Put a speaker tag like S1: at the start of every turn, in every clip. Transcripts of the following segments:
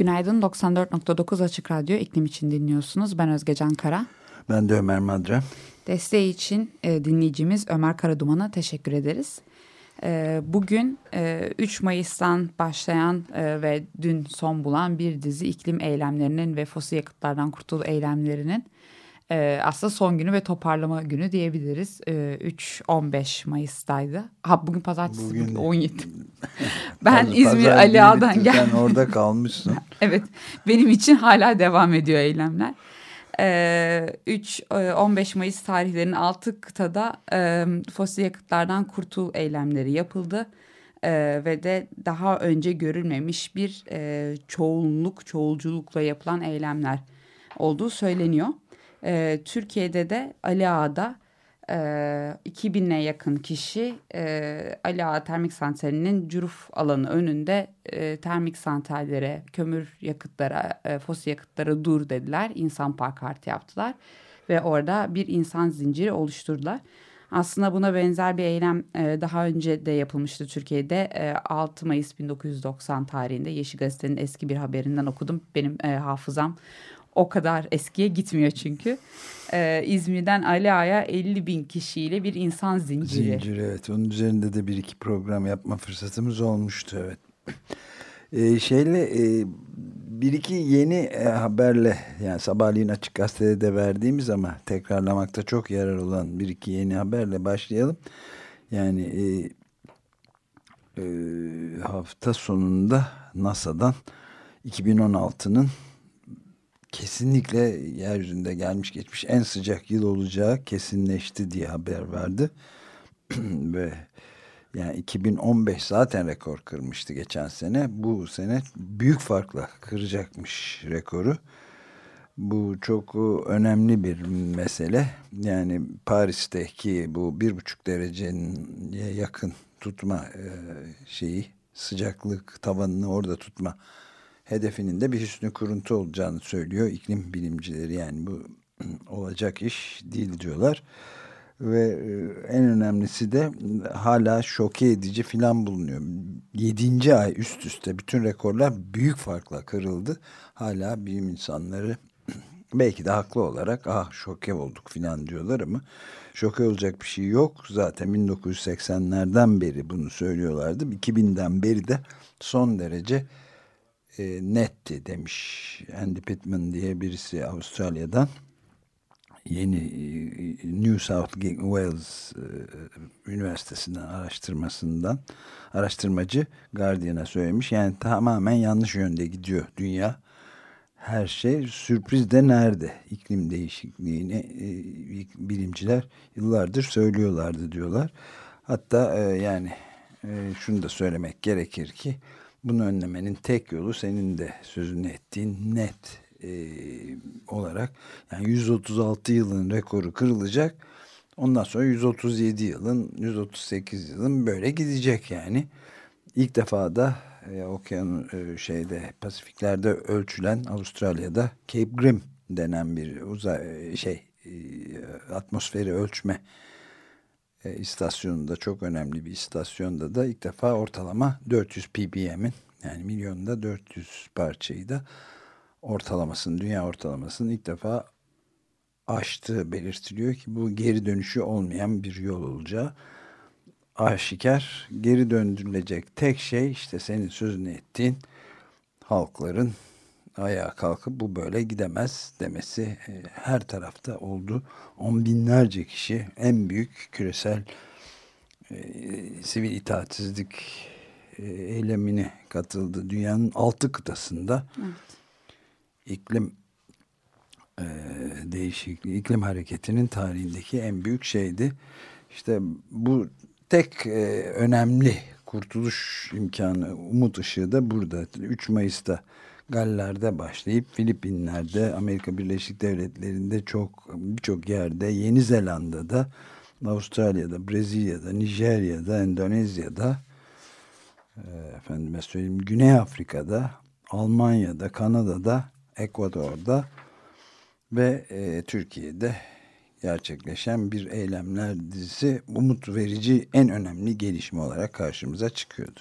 S1: Günaydın 94.9 Açık Radyo iklim için dinliyorsunuz. Ben Özge Can Kara.
S2: Ben de Ömer Madra.
S1: Desteği için e, dinleyicimiz Ömer Karaduman'a teşekkür ederiz. E, bugün e, 3 Mayıs'tan başlayan e, ve dün son bulan bir dizi iklim eylemlerinin ve fosil yakıtlardan kurtul eylemlerinin e, aslında son günü ve toparlama günü diyebiliriz. E, 3-15 Mayıs'taydı. Ha bugün pazartesi bugün, 17. ben Pazar, İzmir Ali Ağa'dan geldim.
S2: Sen orada kalmışsın.
S1: evet benim için hala devam ediyor eylemler. 3-15 Mayıs tarihlerinin altı kıtada e, fosil yakıtlardan kurtul eylemleri yapıldı. E, ve de daha önce görülmemiş bir e, çoğunluk, çoğulculukla yapılan eylemler olduğu söyleniyor. E, Türkiye'de de Ali Ağa'da e, 2000'e yakın kişi e, Ali Ağa Termik Santrali'nin Curuf alanı önünde e, termik santrallere, kömür yakıtlara, e, fosil yakıtlara dur dediler. İnsan pankartı yaptılar ve orada bir insan zinciri oluşturdular. Aslında buna benzer bir eylem e, daha önce de yapılmıştı Türkiye'de. E, 6 Mayıs 1990 tarihinde Yeşil Gazete'nin eski bir haberinden okudum. Benim e, hafızam o kadar eskiye gitmiyor çünkü. Ee, İzmir'den Ali Ağa'ya 50 bin kişiyle bir insan zinciri.
S2: Zincir evet. Onun üzerinde de bir iki program yapma fırsatımız olmuştu evet. Ee, şeyle e, bir iki yeni e, haberle yani sabahleyin açık gazetede de verdiğimiz ama tekrarlamakta çok yarar olan bir iki yeni haberle başlayalım. Yani e, e, hafta sonunda NASA'dan 2016'nın kesinlikle yeryüzünde gelmiş geçmiş en sıcak yıl olacağı kesinleşti diye haber verdi. Ve yani 2015 zaten rekor kırmıştı geçen sene. Bu sene büyük farkla kıracakmış rekoru. Bu çok önemli bir mesele. Yani Paris'teki bu bir buçuk derecenin yakın tutma şeyi sıcaklık tavanını orada tutma hedefinin de bir hüsnü kuruntu olacağını söylüyor iklim bilimcileri. Yani bu olacak iş değil diyorlar. Ve e, en önemlisi de hala şoke edici filan bulunuyor. Yedinci ay üst üste bütün rekorlar büyük farkla kırıldı. Hala bilim insanları belki de haklı olarak ah şoke olduk filan diyorlar ama şoke olacak bir şey yok. Zaten 1980'lerden beri bunu söylüyorlardı. 2000'den beri de son derece e, netti demiş Andy Pittman diye birisi Avustralya'dan yeni e, New South Wales e, Üniversitesi'nden araştırmasından araştırmacı Guardian'a söylemiş. Yani tamamen yanlış yönde gidiyor dünya. Her şey sürpriz de nerede? İklim değişikliğini e, bilimciler yıllardır söylüyorlardı diyorlar. Hatta yani şunu da söylemek gerekir ki bunu önlemenin tek yolu senin de sözünü ettiğin net e, olarak yani 136 yılın rekoru kırılacak. Ondan sonra 137 yılın, 138 yılın böyle gidecek yani. İlk defa da e, okyan e, şeyde Pasifiklerde ölçülen Avustralya'da Cape Grim denen bir uzay e, şey e, atmosferi ölçme e, istasyonunda çok önemli bir istasyonda da ilk defa ortalama 400 ppm'in yani milyonda 400 parçayı da ortalamasını, dünya ortalamasını ilk defa aştığı belirtiliyor ki bu geri dönüşü olmayan bir yol olacağı aşikar. Geri döndürülecek tek şey işte senin sözünü ettiğin halkların ayağa kalkıp bu böyle gidemez demesi e, her tarafta oldu. On binlerce kişi en büyük küresel e, sivil itaatsizlik e, eylemine katıldı. Dünyanın altı kıtasında evet. iklim e, değişikliği, iklim hareketinin tarihindeki en büyük şeydi. İşte bu tek e, önemli kurtuluş imkanı, umut ışığı da burada. 3 Mayıs'ta Galler'de başlayıp Filipinler'de, Amerika Birleşik Devletleri'nde çok birçok yerde, Yeni Zelanda'da, Avustralya'da, Brezilya'da, Nijerya'da, Endonezya'da, efendime söyleyeyim Güney Afrika'da, Almanya'da, Kanada'da, Ekvador'da ve e, Türkiye'de gerçekleşen bir eylemler dizisi umut verici en önemli gelişme olarak karşımıza çıkıyordu.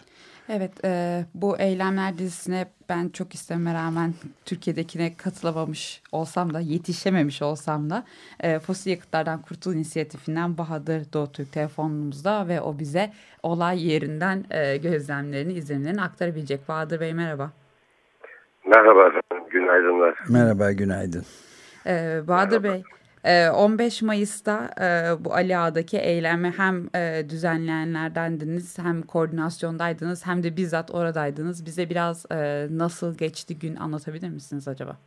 S1: Evet, e, bu eylemler dizisine ben çok isteme rağmen Türkiye'dekine katılamamış olsam da, yetişememiş olsam da e, Fosil Yakıtlardan Kurtul İnisiyatifinden Bahadır Doğutürk telefonumuzda ve o bize olay yerinden e, gözlemlerini, izlenimlerini aktarabilecek. Bahadır Bey merhaba.
S3: Merhaba efendim, günaydınlar.
S2: Merhaba, günaydın.
S1: Ee, Bahadır Merhaba. Bey, 15 ee, Mayıs'ta e, bu Ali Ağa'daki eylemi hem e, düzenleyenlerdendiniz hem koordinasyondaydınız hem de bizzat oradaydınız. Bize biraz e, nasıl geçti gün anlatabilir misiniz acaba?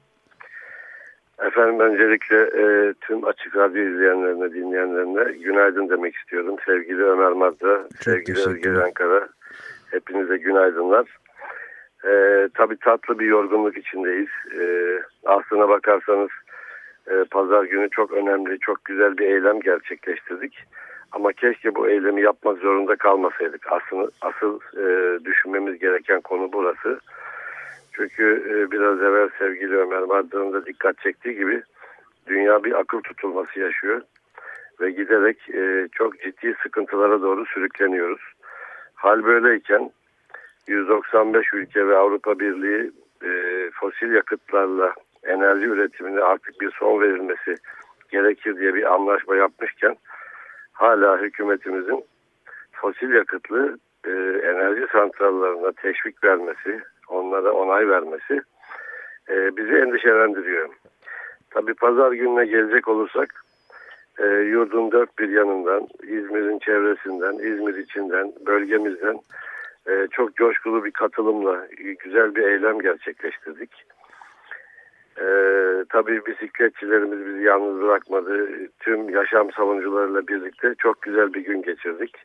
S3: Efendim öncelikle e, tüm Açık Radyo izleyenlerine, dinleyenlerine günaydın demek istiyorum. Sevgili Ömer Madra, sevgili Özgür Ankara, hepinize günaydınlar. E, tabii tatlı bir yorgunluk içindeyiz. E, aslına bakarsanız e, pazar günü çok önemli, çok güzel bir eylem gerçekleştirdik. Ama keşke bu eylemi yapmak zorunda kalmasaydık. Aslında asıl e, düşünmemiz gereken konu burası. Çünkü e, biraz evvel sevgili Ömer Madran'ın da dikkat çektiği gibi dünya bir akıl tutulması yaşıyor. Ve giderek e, çok ciddi sıkıntılara doğru sürükleniyoruz. Hal böyleyken 195 ülke ve Avrupa Birliği e, fosil yakıtlarla enerji üretimine artık bir son verilmesi gerekir diye bir anlaşma yapmışken hala hükümetimizin fosil yakıtlı e, enerji santrallarına teşvik vermesi, onlara onay vermesi e, bizi endişelendiriyor. Tabi pazar gününe gelecek olursak e, yurdun dört bir yanından, İzmir'in çevresinden, İzmir içinden, bölgemizden e, çok coşkulu bir katılımla güzel bir eylem gerçekleştirdik. Ee, tabii bisikletçilerimiz bizi yalnız bırakmadı. Tüm yaşam savunucularıyla birlikte çok güzel bir gün geçirdik.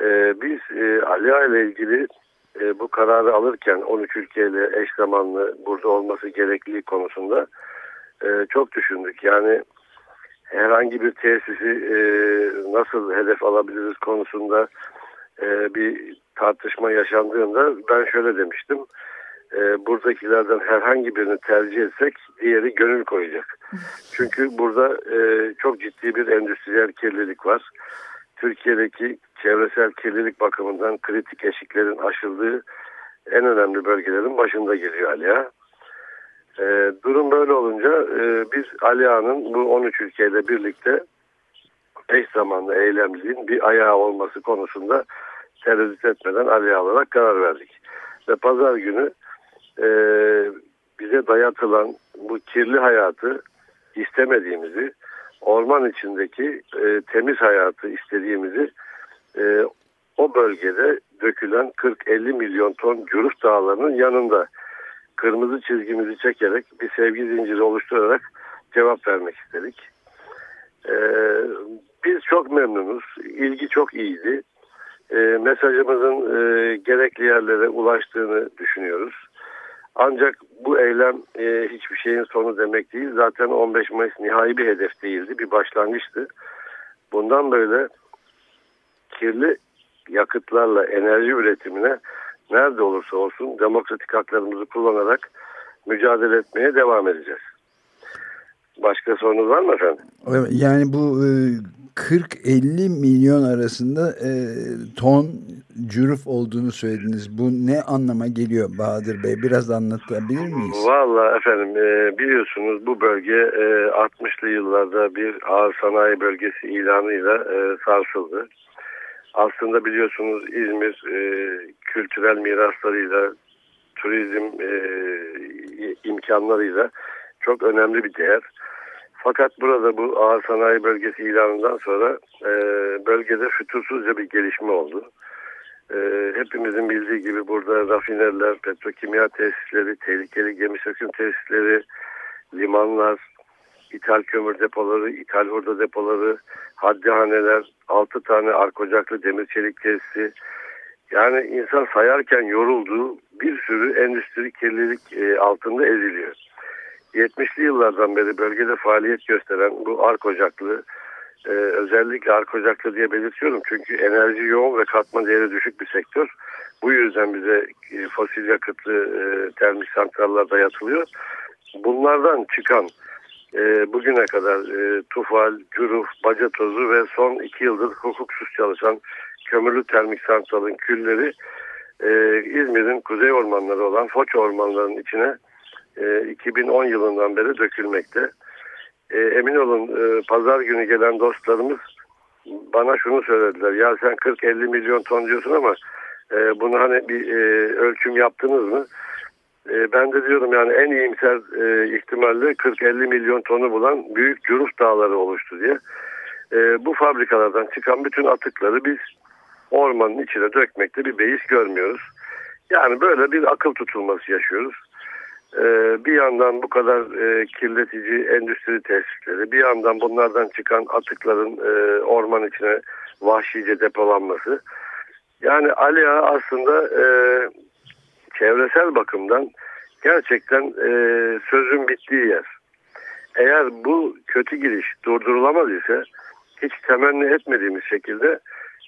S3: Ee, biz e, Aliya ile ilgili e, bu kararı alırken 13 ülkeyle eş zamanlı burada olması gerekliliği konusunda e, çok düşündük. Yani herhangi bir tesisi e, nasıl hedef alabiliriz konusunda e, bir tartışma yaşandığında ben şöyle demiştim e, buradakilerden herhangi birini tercih etsek diğeri gönül koyacak. Çünkü burada e, çok ciddi bir endüstriyel kirlilik var. Türkiye'deki çevresel kirlilik bakımından kritik eşiklerin aşıldığı en önemli bölgelerin başında geliyor Aliya. E, durum böyle olunca e, biz Aliya'nın bu 13 ülkeyle birlikte eş zamanlı eylemliliğin bir ayağı olması konusunda tereddüt etmeden Aliya olarak karar verdik. Ve pazar günü e, bize dayatılan bu kirli hayatı istemediğimizi, orman içindeki e, temiz hayatı istediğimizi e, o bölgede dökülen 40-50 milyon ton Curuf Dağları'nın yanında kırmızı çizgimizi çekerek bir sevgi zinciri oluşturarak cevap vermek istedik. E, biz çok memnunuz. İlgi çok iyiydi. E, mesajımızın e, gerekli yerlere ulaştığını düşünüyoruz. Ancak bu eylem e, hiçbir şeyin sonu demek değil. Zaten 15 Mayıs nihai bir hedef değildi, bir başlangıçtı. Bundan böyle kirli yakıtlarla enerji üretimine nerede olursa olsun demokratik haklarımızı kullanarak mücadele etmeye devam edeceğiz. Başka sorunuz var mı efendim?
S2: Yani bu e, 40-50 milyon arasında e, ton cüruf olduğunu söylediniz. Bu ne anlama geliyor Bahadır Bey? Biraz anlatabilir miyiz?
S3: Valla efendim e, biliyorsunuz bu bölge e, 60'lı yıllarda bir ağır sanayi bölgesi ilanıyla e, sarsıldı. Aslında biliyorsunuz İzmir e, kültürel miraslarıyla, turizm e, imkanlarıyla çok önemli bir değer. Fakat burada bu ağır sanayi bölgesi ilanından sonra e, bölgede fütursuzca bir gelişme oldu. E, hepimizin bildiği gibi burada rafinerler, petrokimya tesisleri, tehlikeli gemi söküm tesisleri, limanlar, ithal kömür depoları, ithal hurda depoları, haddihaneler, 6 tane arkocaklı demir çelik tesisi, Yani insan sayarken yorulduğu bir sürü endüstri kirlilik e, altında eziliyor. 70'li yıllardan beri bölgede faaliyet gösteren bu ark ocaklı, e, özellikle ark ocaklı diye belirtiyorum çünkü enerji yoğun ve katma değeri düşük bir sektör. Bu yüzden bize e, fosil yakıtlı e, termik santraller dayatılıyor. Bunlardan çıkan e, bugüne kadar e, tufal, cüruf, baca tozu ve son iki yıldır hukuksuz çalışan kömürlü termik santralın külleri e, İzmir'in kuzey ormanları olan Foça ormanlarının içine e, 2010 yılından beri dökülmekte. E, emin olun e, pazar günü gelen dostlarımız bana şunu söylediler. Ya sen 40-50 milyon ton diyorsun ama e, bunu hani bir e, ölçüm yaptınız mı? E, ben de diyorum yani en iyimser e, ihtimalle 40-50 milyon tonu bulan büyük cüruf dağları oluştu diye. E, bu fabrikalardan çıkan bütün atıkları biz ormanın içine dökmekte bir beis görmüyoruz. Yani böyle bir akıl tutulması yaşıyoruz. Ee, bir yandan bu kadar e, kirletici endüstri tesisleri, bir yandan bunlardan çıkan atıkların e, orman içine vahşice depolanması. Yani Ali Ağa aslında e, çevresel bakımdan gerçekten sözün bittiği yer. Eğer bu kötü giriş durdurulamaz ise hiç temenni etmediğimiz şekilde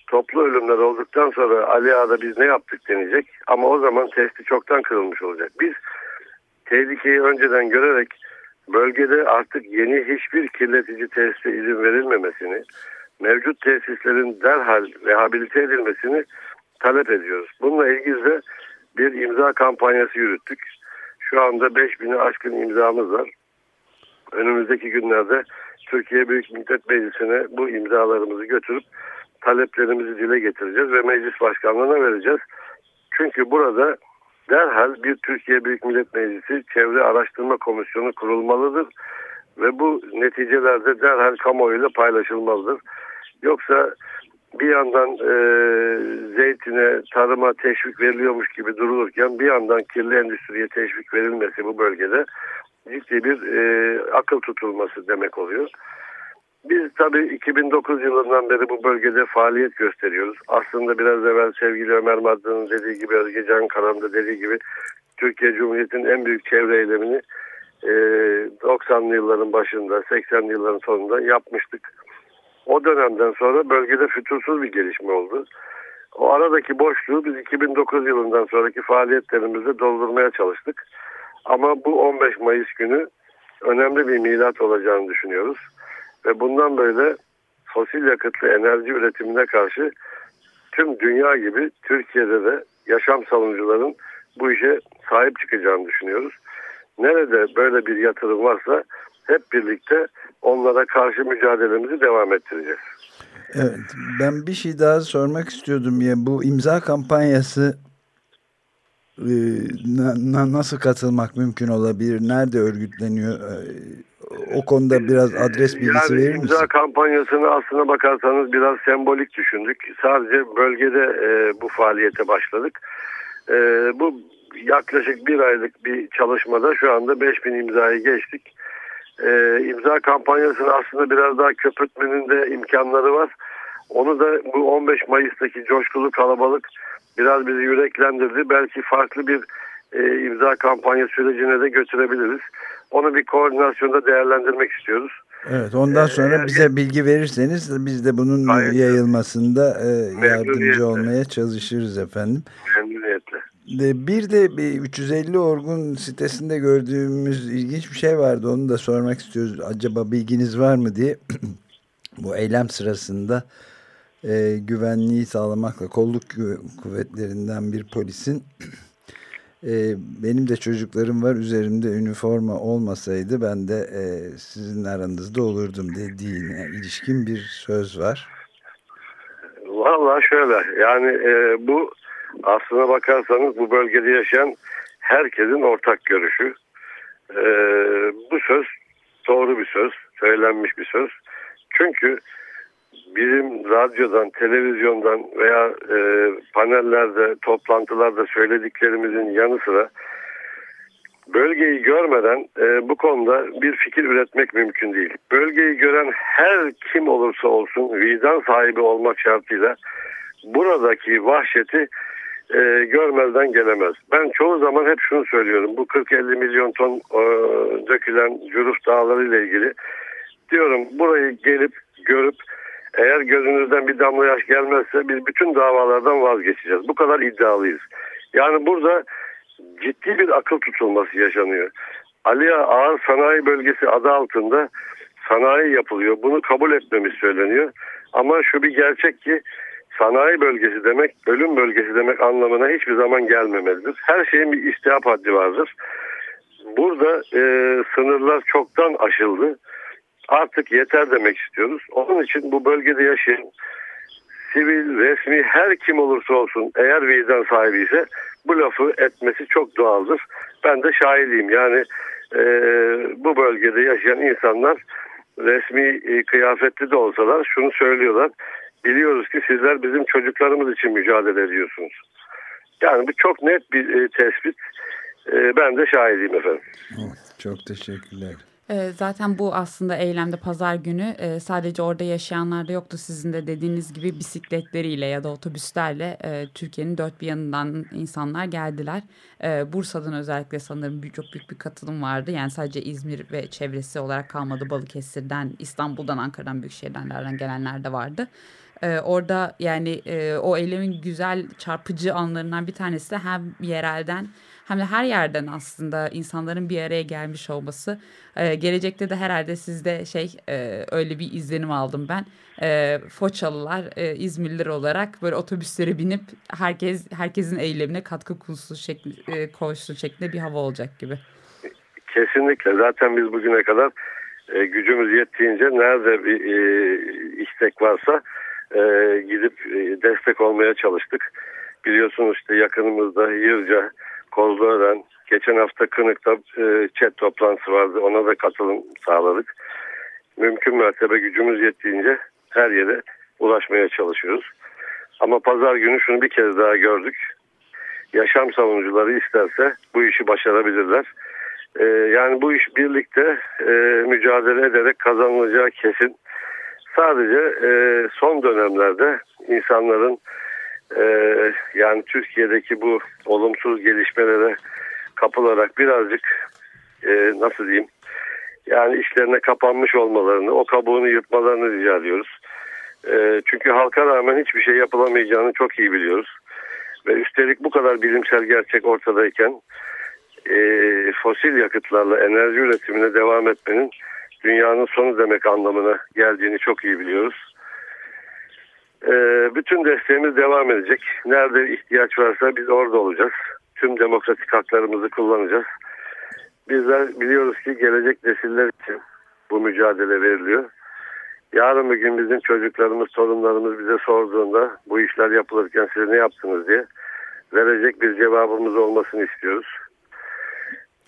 S3: toplu ölümler olduktan sonra Ali Ağa'da biz ne yaptık denecek ama o zaman testi çoktan kırılmış olacak. Biz tehlikeyi önceden görerek bölgede artık yeni hiçbir kirletici tesise izin verilmemesini, mevcut tesislerin derhal rehabilite edilmesini talep ediyoruz. Bununla ilgili de bir imza kampanyası yürüttük. Şu anda 5000'i aşkın imzamız var. Önümüzdeki günlerde Türkiye Büyük Millet Meclisi'ne bu imzalarımızı götürüp taleplerimizi dile getireceğiz ve meclis başkanlığına vereceğiz. Çünkü burada derhal bir Türkiye Büyük Millet Meclisi Çevre Araştırma Komisyonu kurulmalıdır ve bu neticelerde derhal kamuoyuyla paylaşılmalıdır. Yoksa bir yandan e, zeytine, tarıma teşvik veriliyormuş gibi durulurken bir yandan kirli endüstriye teşvik verilmesi bu bölgede ciddi bir e, akıl tutulması demek oluyor. Biz tabii 2009 yılından beri bu bölgede faaliyet gösteriyoruz. Aslında biraz evvel sevgili Ömer Maddı'nın dediği gibi, Özge Can Karan'da dediği gibi Türkiye Cumhuriyeti'nin en büyük çevre eylemini e, 90'lı yılların başında, 80'li yılların sonunda yapmıştık. O dönemden sonra bölgede fütursuz bir gelişme oldu. O aradaki boşluğu biz 2009 yılından sonraki faaliyetlerimizde doldurmaya çalıştık. Ama bu 15 Mayıs günü önemli bir milat olacağını düşünüyoruz. Ve bundan böyle fosil yakıtlı enerji üretimine karşı tüm dünya gibi Türkiye'de de yaşam savunucuların bu işe sahip çıkacağını düşünüyoruz. Nerede böyle bir yatırım varsa hep birlikte onlara karşı mücadelemizi devam ettireceğiz.
S2: Evet, ben bir şey daha sormak istiyordum ya bu imza kampanyası e, na, nasıl katılmak mümkün olabilir? Nerede örgütleniyor? E, o konuda biraz adres bilgisi yani verir misin?
S3: İmza kampanyasını aslına bakarsanız biraz sembolik düşündük. Sadece bölgede e, bu faaliyete başladık. E, bu yaklaşık bir aylık bir çalışmada şu anda 5000 imzayı geçtik. E, imza kampanyasını aslında biraz daha köpürtmenin de imkanları var. Onu da bu 15 Mayıs'taki coşkulu kalabalık biraz bizi yüreklendirdi. Belki farklı bir e, imza kampanya sürecine de götürebiliriz. Onu bir koordinasyonda değerlendirmek istiyoruz.
S2: Evet ondan sonra ee, bize bilgi verirseniz biz de bunun Hayır, yayılmasında e, yardımcı olmaya çalışırız efendim.
S3: Memnuniyetle.
S2: Bir de 350 Orgun sitesinde gördüğümüz ilginç bir şey vardı. Onu da sormak istiyoruz. Acaba bilginiz var mı diye. Bu eylem sırasında e, güvenliği sağlamakla kolluk kuvvetlerinden bir polisin e, benim de çocuklarım var üzerimde üniforma olmasaydı ben de e, sizin aranızda olurdum dediğine ilişkin bir söz var.
S3: Valla şöyle yani e, bu aslına bakarsanız bu bölgede yaşayan herkesin ortak görüşü. E, bu söz doğru bir söz, söylenmiş bir söz. Çünkü bizim radyodan, televizyondan veya e, panellerde, toplantılarda söylediklerimizin yanı sıra bölgeyi görmeden e, bu konuda bir fikir üretmek mümkün değil. Bölgeyi gören her kim olursa olsun vicdan sahibi olmak şartıyla buradaki vahşeti e, görmezden gelemez. Ben çoğu zaman hep şunu söylüyorum. Bu 40-50 milyon ton e, dökülen Cüruf Dağları ile ilgili diyorum burayı gelip görüp eğer gözünüzden bir damla yaş gelmezse biz bütün davalardan vazgeçeceğiz. Bu kadar iddialıyız. Yani burada ciddi bir akıl tutulması yaşanıyor. Aliya Ağır Sanayi Bölgesi adı altında sanayi yapılıyor. Bunu kabul etmemiz söyleniyor. Ama şu bir gerçek ki sanayi bölgesi demek, ölüm bölgesi demek anlamına hiçbir zaman gelmemelidir. Her şeyin bir istihap haddi vardır. Burada e, sınırlar çoktan aşıldı. Artık yeter demek istiyoruz. Onun için bu bölgede yaşayan sivil, resmi her kim olursa olsun eğer vicdan sahibi ise bu lafı etmesi çok doğaldır. Ben de şahidiyim. Yani e, bu bölgede yaşayan insanlar resmi e, kıyafetli de olsalar şunu söylüyorlar. Biliyoruz ki sizler bizim çocuklarımız için mücadele ediyorsunuz. Yani bu çok net bir e, tespit. E, ben de şahidiyim efendim.
S2: Çok teşekkürler.
S1: Ee, zaten bu aslında eylemde pazar günü e, sadece orada yaşayanlar da yoktu. Sizin de dediğiniz gibi bisikletleriyle ya da otobüslerle e, Türkiye'nin dört bir yanından insanlar geldiler. E, Bursa'dan özellikle sanırım çok büyük bir katılım vardı. Yani sadece İzmir ve çevresi olarak kalmadı. Balıkesir'den, İstanbul'dan, Ankara'dan, büyük şehirlerden gelenler de vardı. orada yani o eylemin güzel çarpıcı anlarından bir tanesi de hem yerelden hem de her yerden aslında insanların bir araya gelmiş olması. E, gelecekte de herhalde sizde şey e, öyle bir izlenim aldım ben. E, Foçalılar, e, İzmirliler olarak böyle otobüslere binip herkes herkesin eylemine katkı konusu şekli, e, koştu şeklinde bir hava olacak gibi.
S3: Kesinlikle. Zaten biz bugüne kadar e, gücümüz yettiğince nerede bir e, istek varsa e, gidip e, destek olmaya çalıştık. Biliyorsunuz işte yakınımızda Yırca, Kozluören, geçen hafta Kınık'ta e, chat toplantısı vardı. Ona da katılım sağladık. Mümkün mertebe gücümüz yettiğince her yere ulaşmaya çalışıyoruz. Ama pazar günü şunu bir kez daha gördük. Yaşam savunucuları isterse bu işi başarabilirler. Ee, yani bu iş birlikte e, mücadele ederek kazanılacağı kesin. Sadece e, son dönemlerde insanların ee, yani Türkiye'deki bu olumsuz gelişmelere kapılarak birazcık e, nasıl diyeyim yani işlerine kapanmış olmalarını, o kabuğunu yırtmalarını rica ediyoruz. E, çünkü halka rağmen hiçbir şey yapılamayacağını çok iyi biliyoruz. Ve üstelik bu kadar bilimsel gerçek ortadayken e, fosil yakıtlarla enerji üretimine devam etmenin dünyanın sonu demek anlamına geldiğini çok iyi biliyoruz. Ee, bütün desteğimiz devam edecek. Nerede ihtiyaç varsa biz orada olacağız. Tüm demokratik haklarımızı kullanacağız. Bizler biliyoruz ki gelecek nesiller için bu mücadele veriliyor. Yarın bir gün bizim çocuklarımız, torunlarımız bize sorduğunda bu işler yapılırken siz ne yaptınız diye verecek bir cevabımız olmasını istiyoruz.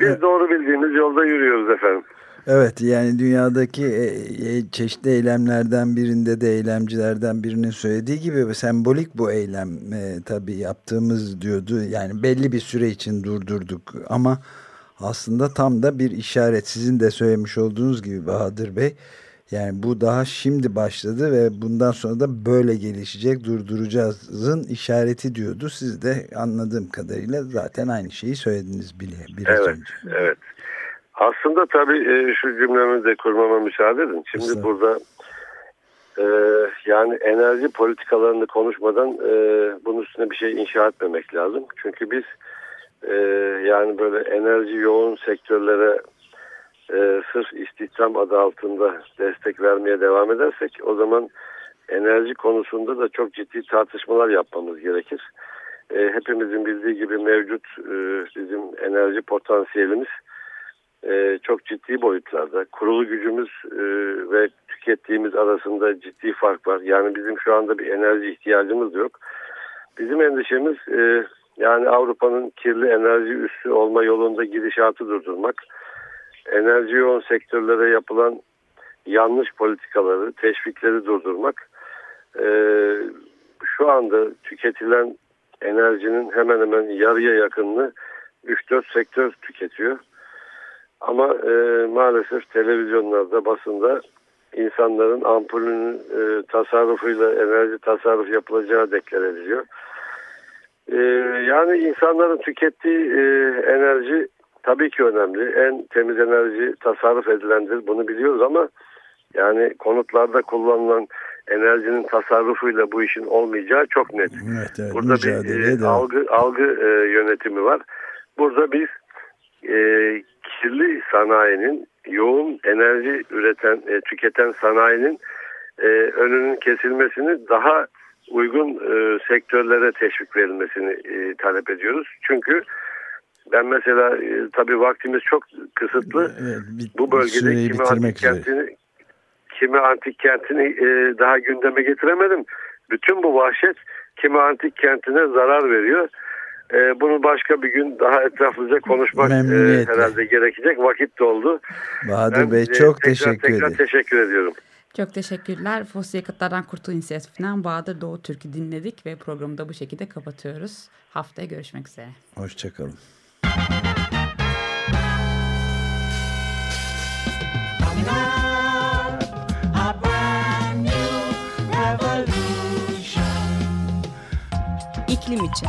S3: Biz evet. doğru bildiğimiz yolda yürüyoruz efendim.
S2: Evet yani dünyadaki e, e, çeşitli eylemlerden birinde de eylemcilerden birinin söylediği gibi sembolik bu eylem e, tabii yaptığımız diyordu. Yani belli bir süre için durdurduk ama aslında tam da bir işaret sizin de söylemiş olduğunuz gibi Bahadır Bey. Yani bu daha şimdi başladı ve bundan sonra da böyle gelişecek durduracağızın işareti diyordu. Siz de anladığım kadarıyla zaten aynı şeyi söylediniz bile biraz
S3: evet,
S2: önce.
S3: Evet. Aslında tabii e, şu cümlemi de kurmama müsaade edin. Şimdi Aslında. burada e, yani enerji politikalarını konuşmadan e, bunun üstüne bir şey inşa etmemek lazım. Çünkü biz e, yani böyle enerji yoğun sektörlere e, sırf istihdam adı altında destek vermeye devam edersek o zaman enerji konusunda da çok ciddi tartışmalar yapmamız gerekir. E, hepimizin bildiği gibi mevcut e, bizim enerji potansiyelimiz e, çok ciddi boyutlarda. Kurulu gücümüz e, ve tükettiğimiz arasında ciddi fark var. Yani bizim şu anda bir enerji ihtiyacımız yok. Bizim endişemiz e, yani Avrupa'nın kirli enerji üssü olma yolunda gidişatı durdurmak. Enerji yoğun sektörlere yapılan yanlış politikaları, teşvikleri durdurmak. Şu anda tüketilen enerjinin hemen hemen yarıya yakınını 3-4 sektör tüketiyor. Ama e, maalesef televizyonlarda, basında insanların ampulünün e, tasarrufuyla enerji tasarruf yapılacağı deklar ediliyor. E, yani insanların tükettiği e, enerji tabii ki önemli. En temiz enerji tasarruf edilendir. Bunu biliyoruz ama yani konutlarda kullanılan enerjinin tasarrufuyla bu işin olmayacağı çok net.
S2: Evet, evet,
S3: Burada bir e, algı, algı e, yönetimi var. Burada biz e, kirli sanayinin yoğun enerji üreten, e, tüketen sanayinin e, önünün kesilmesini daha uygun e, sektörlere teşvik verilmesini e, talep ediyoruz. Çünkü ben mesela e, tabii vaktimiz çok kısıtlı. Evet, bir, Bu bölgede kimi antik kentini kimi antik kentini e, daha gündeme getiremedim. Bütün bu vahşet kimi antik kentine zarar veriyor. E, bunu başka bir gün daha etraflıca konuşmak e, herhalde gerekecek. Vakit doldu.
S2: Bahadır ben, Bey e, çok tekrar, teşekkür ederim. Tekrar
S3: teşekkür ediyorum.
S1: Çok teşekkürler. Fosil Yakıtlardan Kurtul İnisiyatifinden Bahadır Doğu Türk'ü dinledik ve programı da bu şekilde kapatıyoruz. Haftaya görüşmek üzere.
S2: Hoşçakalın.
S4: İklim için